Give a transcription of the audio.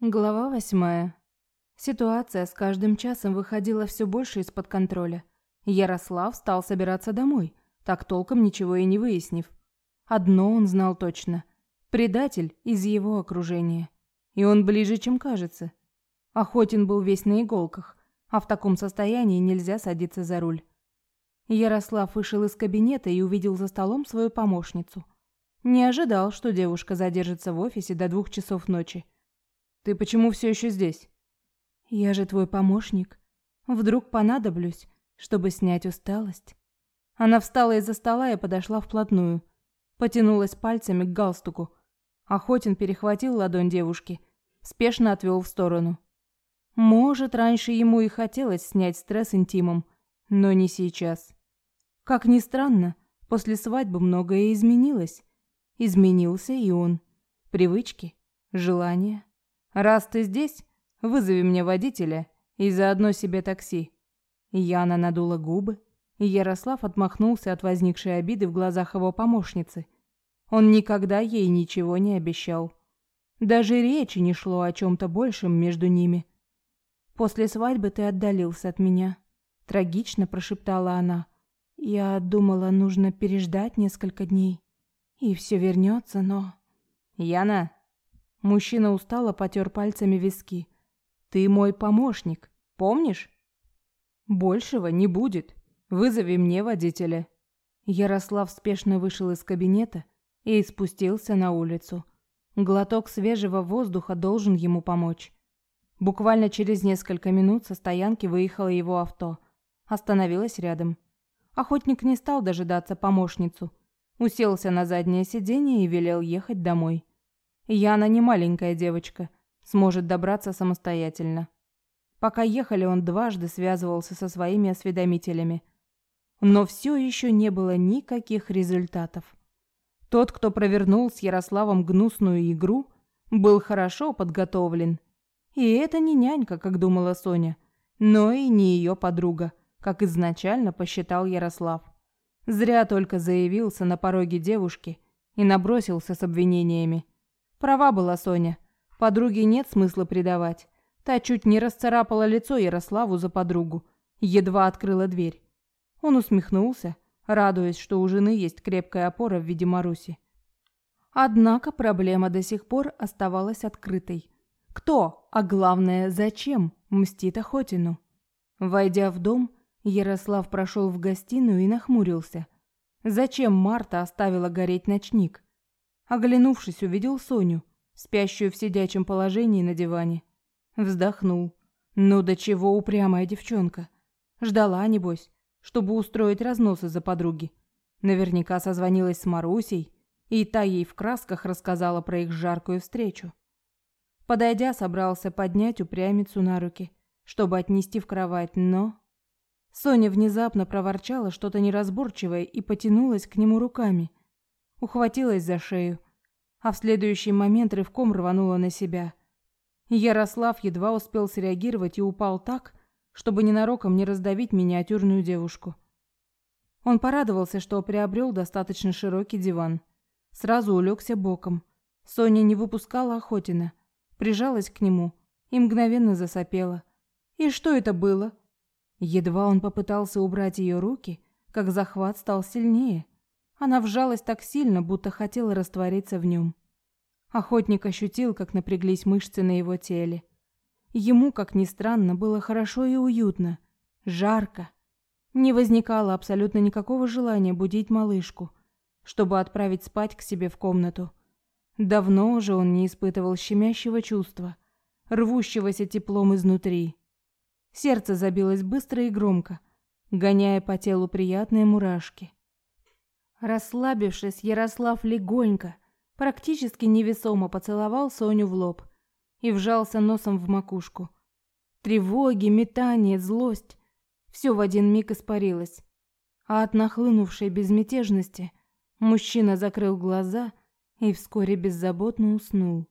Глава восьмая. Ситуация с каждым часом выходила все больше из-под контроля. Ярослав стал собираться домой, так толком ничего и не выяснив. Одно он знал точно. Предатель из его окружения. И он ближе, чем кажется. Охотин был весь на иголках, а в таком состоянии нельзя садиться за руль. Ярослав вышел из кабинета и увидел за столом свою помощницу. Не ожидал, что девушка задержится в офисе до двух часов ночи. Ты почему все еще здесь? Я же твой помощник. Вдруг понадоблюсь, чтобы снять усталость. Она встала из-за стола и подошла вплотную. Потянулась пальцами к галстуку. Охотин перехватил ладонь девушки, спешно отвел в сторону. Может, раньше ему и хотелось снять стресс интимом, но не сейчас. Как ни странно, после свадьбы многое изменилось. Изменился и он. Привычки, желания. Раз ты здесь, вызови мне водителя и заодно себе такси. Яна надула губы, и Ярослав отмахнулся от возникшей обиды в глазах его помощницы. Он никогда ей ничего не обещал. Даже речи не шло о чем то большем между ними. После свадьбы ты отдалился от меня, трагично прошептала она. Я думала, нужно переждать несколько дней, и все вернется, но Яна, Мужчина устало потер пальцами виски. Ты мой помощник, помнишь? Большего не будет. Вызови мне водителя. Ярослав спешно вышел из кабинета и спустился на улицу. Глоток свежего воздуха должен ему помочь. Буквально через несколько минут со стоянки выехало его авто. Остановилось рядом. Охотник не стал дожидаться помощницу. Уселся на заднее сиденье и велел ехать домой. Яна не маленькая девочка, сможет добраться самостоятельно. Пока ехали, он дважды связывался со своими осведомителями. Но все еще не было никаких результатов. Тот, кто провернул с Ярославом гнусную игру, был хорошо подготовлен. И это не нянька, как думала Соня, но и не ее подруга, как изначально посчитал Ярослав. Зря только заявился на пороге девушки и набросился с обвинениями. Права была Соня. Подруге нет смысла предавать. Та чуть не расцарапала лицо Ярославу за подругу. Едва открыла дверь. Он усмехнулся, радуясь, что у жены есть крепкая опора в виде Маруси. Однако проблема до сих пор оставалась открытой. Кто, а главное, зачем мстит Охотину? Войдя в дом, Ярослав прошел в гостиную и нахмурился. Зачем Марта оставила гореть ночник? Оглянувшись, увидел Соню, спящую в сидячем положении на диване. Вздохнул. Ну до чего упрямая девчонка. Ждала, небось, чтобы устроить разнос из-за подруги. Наверняка созвонилась с Марусей, и та ей в красках рассказала про их жаркую встречу. Подойдя, собрался поднять упрямицу на руки, чтобы отнести в кровать, но... Соня внезапно проворчала что-то неразборчивое и потянулась к нему руками – ухватилась за шею, а в следующий момент рывком рванула на себя. Ярослав едва успел среагировать и упал так, чтобы ненароком не раздавить миниатюрную девушку. Он порадовался, что приобрел достаточно широкий диван. Сразу улегся боком. Соня не выпускала Охотина, прижалась к нему и мгновенно засопела. И что это было? Едва он попытался убрать ее руки, как захват стал сильнее – она вжалась так сильно, будто хотела раствориться в нем. Охотник ощутил, как напряглись мышцы на его теле. Ему, как ни странно, было хорошо и уютно, жарко. Не возникало абсолютно никакого желания будить малышку, чтобы отправить спать к себе в комнату. Давно уже он не испытывал щемящего чувства, рвущегося теплом изнутри. Сердце забилось быстро и громко, гоняя по телу приятные мурашки. Расслабившись, Ярослав легонько, практически невесомо поцеловал Соню в лоб и вжался носом в макушку. Тревоги, метание, злость – все в один миг испарилось. А от нахлынувшей безмятежности мужчина закрыл глаза и вскоре беззаботно уснул.